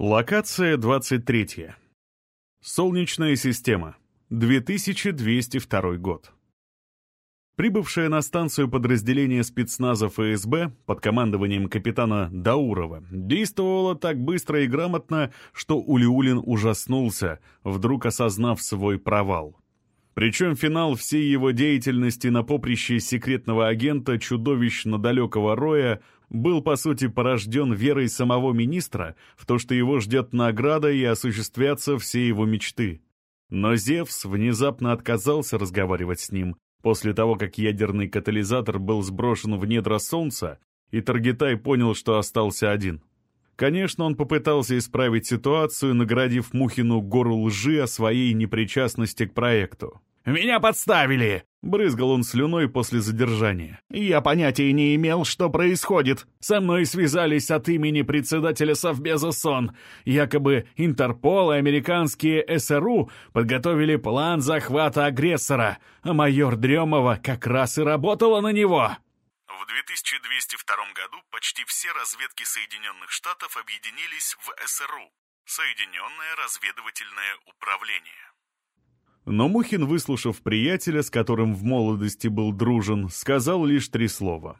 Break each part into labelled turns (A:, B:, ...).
A: Локация 23. Солнечная система. 2202 год. Прибывшее на станцию подразделение спецназа ФСБ под командованием капитана Даурова действовало так быстро и грамотно, что Улиулин ужаснулся, вдруг осознав свой провал. Причем финал всей его деятельности на поприще секретного агента чудовищно далекого роя был, по сути, порожден верой самого министра в то, что его ждет награда и осуществятся все его мечты. Но Зевс внезапно отказался разговаривать с ним, после того, как ядерный катализатор был сброшен в недра Солнца, и Таргитай понял, что остался один. Конечно, он попытался исправить ситуацию, наградив Мухину гору лжи о своей непричастности к проекту.
B: «Меня подставили!» — брызгал он слюной после задержания. «Я понятия не имел, что происходит. Со мной связались от имени председателя Совбеза СОН. Якобы Интерпол и американские СРУ подготовили план захвата агрессора, а майор Дремова как раз и работала на него».
A: В 2202 году почти все разведки Соединенных Штатов объединились в СРУ — Соединенное разведывательное управление. Но Мухин, выслушав приятеля, с которым в молодости был дружен, сказал лишь три слова.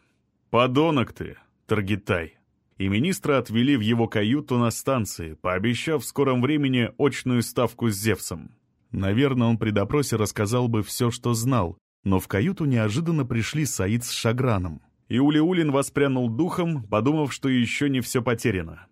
A: «Подонок ты, Таргитай!» И министра отвели в его каюту на станции, пообещав в скором времени очную ставку с Зевсом. Наверное, он при допросе рассказал бы все, что знал, но в каюту неожиданно пришли Саид с Шаграном. И Улиулин воспрянул духом, подумав, что еще не все потеряно.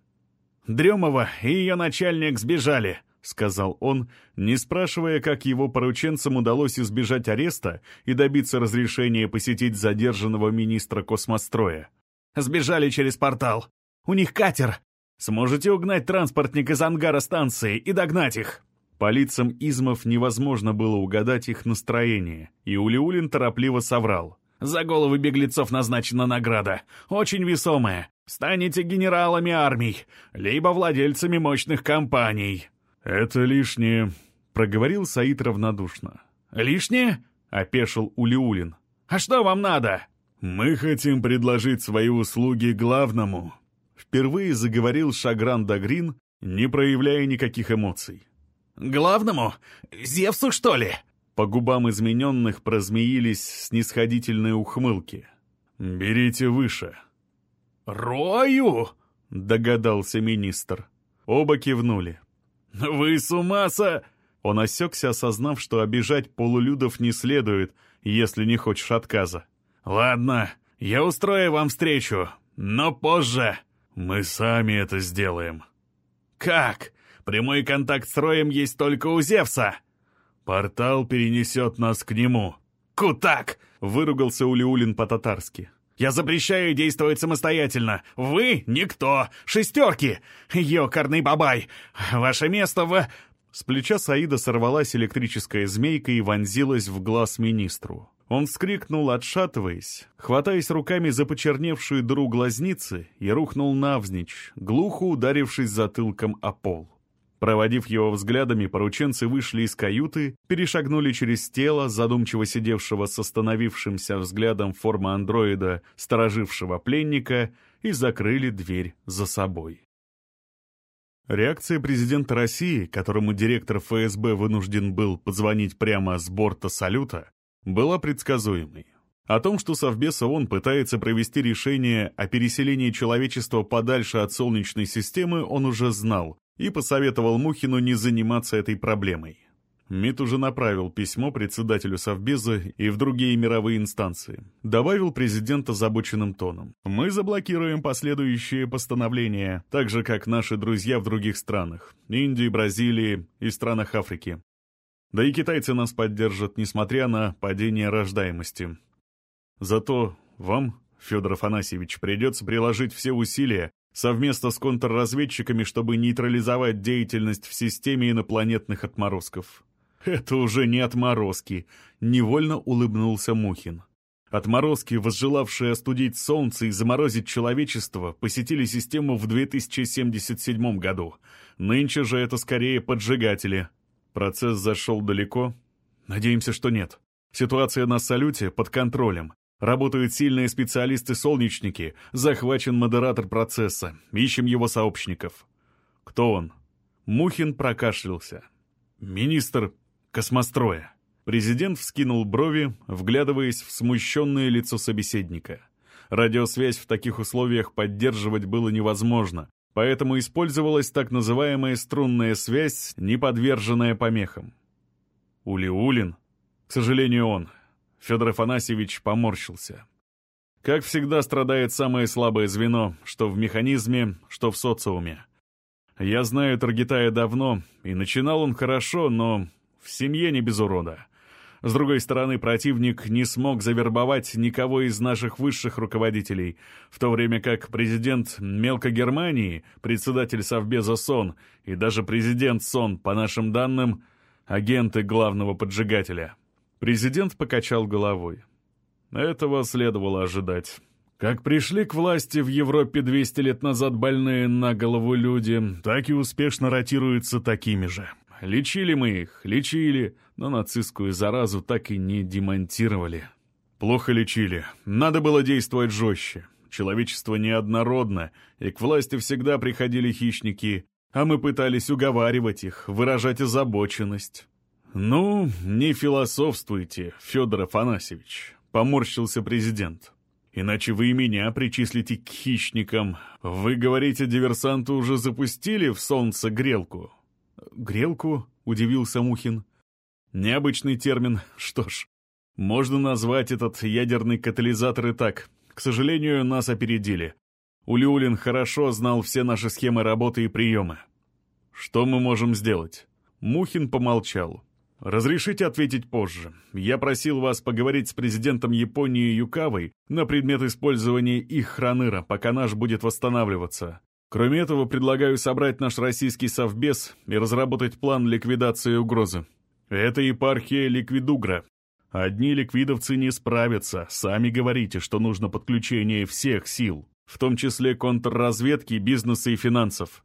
B: «Дремова и ее начальник сбежали», — сказал он, не спрашивая, как его порученцам удалось избежать ареста и добиться разрешения посетить задержанного министра космостроя. «Сбежали через портал. У них катер. Сможете угнать транспортник из ангара станции и догнать их?»
A: По лицам измов невозможно было угадать их настроение, и Улиулин торопливо соврал.
B: «За головы беглецов назначена награда. Очень весомая. Станете генералами армий, либо владельцами мощных компаний».
A: «Это лишнее», — проговорил Саид равнодушно.
B: «Лишнее?» — опешил Улиулин. «А что вам надо?»
A: «Мы хотим предложить свои услуги главному», — впервые заговорил Шагран Дагрин, не проявляя никаких эмоций.
B: «Главному? Зевсу, что ли?»
A: По губам измененных прозмеились снисходительные ухмылки. «Берите выше».
B: «Рою?» — догадался министр.
A: Оба кивнули.
B: «Вы с ума со...»
A: Он осекся, осознав, что обижать полулюдов не следует, если не хочешь отказа.
B: «Ладно, я устрою вам встречу, но позже.
A: Мы сами это сделаем».
B: «Как? Прямой контакт с Роем есть только у Зевса».
A: «Портал перенесет нас к нему».
B: «Кутак!»
A: — выругался Улиулин по-татарски.
B: Я запрещаю действовать самостоятельно. Вы — никто. Шестерки. Ёкарный бабай. Ваше место в...»
A: С плеча Саида сорвалась электрическая змейка и вонзилась в глаз министру. Он вскрикнул, отшатываясь, хватаясь руками за почерневшую дыру глазницы и рухнул навзничь, глухо ударившись затылком о пол. Проводив его взглядами, порученцы вышли из каюты, перешагнули через тело, задумчиво сидевшего с остановившимся взглядом формы андроида, сторожившего пленника, и закрыли дверь за собой. Реакция президента России, которому директор ФСБ вынужден был позвонить прямо с борта салюта, была предсказуемой. О том, что Совбез ООН пытается провести решение о переселении человечества подальше от Солнечной системы, он уже знал, и посоветовал Мухину не заниматься этой проблемой. МИД уже направил письмо председателю Совбеза и в другие мировые инстанции. Добавил президент озабоченным тоном. «Мы заблокируем последующие постановления, так же, как наши друзья в других странах. Индии, Бразилии и странах Африки. Да и китайцы нас поддержат, несмотря на падение рождаемости. Зато вам, Федор Афанасьевич, придется приложить все усилия, совместно с контрразведчиками, чтобы нейтрализовать деятельность в системе инопланетных отморозков. Это уже не отморозки, невольно улыбнулся Мухин. Отморозки, возжелавшие остудить Солнце и заморозить человечество, посетили систему в 2077 году. Нынче же это скорее поджигатели. Процесс зашел далеко? Надеемся, что нет. Ситуация на салюте под контролем. Работают сильные специалисты-солнечники, захвачен модератор процесса, ищем его сообщников. «Кто он?» Мухин прокашлялся. «Министр космостроя». Президент вскинул брови, вглядываясь в смущенное лицо собеседника. Радиосвязь в таких условиях поддерживать было невозможно, поэтому использовалась так называемая струнная связь, не подверженная помехам. Улиулин? К сожалению, он. Федор Афанасьевич поморщился. Как всегда страдает самое слабое звено, что в механизме, что в социуме. Я знаю Таргитая давно, и начинал он хорошо, но в семье не без урода. С другой стороны, противник не смог завербовать никого из наших высших руководителей, в то время как президент Мелкогермании, председатель Совбеза СОН и даже президент СОН, по нашим данным, агенты главного поджигателя. Президент покачал головой. Этого следовало ожидать. Как пришли к власти в Европе 200 лет назад больные на голову люди, так и успешно ротируются такими же. Лечили мы их, лечили, но нацистскую заразу так и не демонтировали. Плохо лечили. Надо было действовать жестче. Человечество неоднородно, и к власти всегда приходили хищники, а мы пытались уговаривать их, выражать озабоченность. «Ну, не философствуйте, Федор Афанасьевич», — поморщился президент. «Иначе вы и меня причислите к хищникам. Вы говорите, диверсанты уже запустили в солнце грелку?» «Грелку?» — удивился Мухин. «Необычный термин. Что ж, можно назвать этот ядерный катализатор и так. К сожалению, нас опередили. Улюлин хорошо знал все наши схемы работы и приемы. Что мы можем сделать?» Мухин помолчал. «Разрешите ответить позже. Я просил вас поговорить с президентом Японии Юкавой на предмет использования их хроныра, пока наш будет восстанавливаться. Кроме этого, предлагаю собрать наш российский совбез и разработать план ликвидации угрозы. Это епархия ликвидугра. Одни ликвидовцы не справятся, сами говорите, что нужно подключение всех сил, в том числе контрразведки, бизнеса и финансов.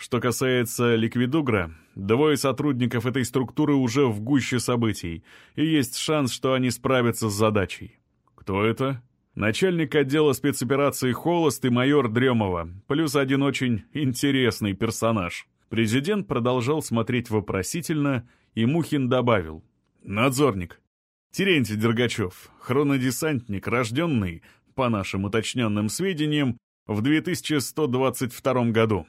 A: Что касается ликвидугра, двое сотрудников этой структуры уже в гуще событий, и есть шанс, что они справятся с задачей. Кто это? начальник отдела спецопераций Холост и майор Дремова, плюс один очень интересный персонаж. Президент продолжал смотреть вопросительно, и Мухин добавил. «Надзорник. Терентий Дергачев, хронодесантник, рожденный, по нашим уточненным сведениям, в 2122 году.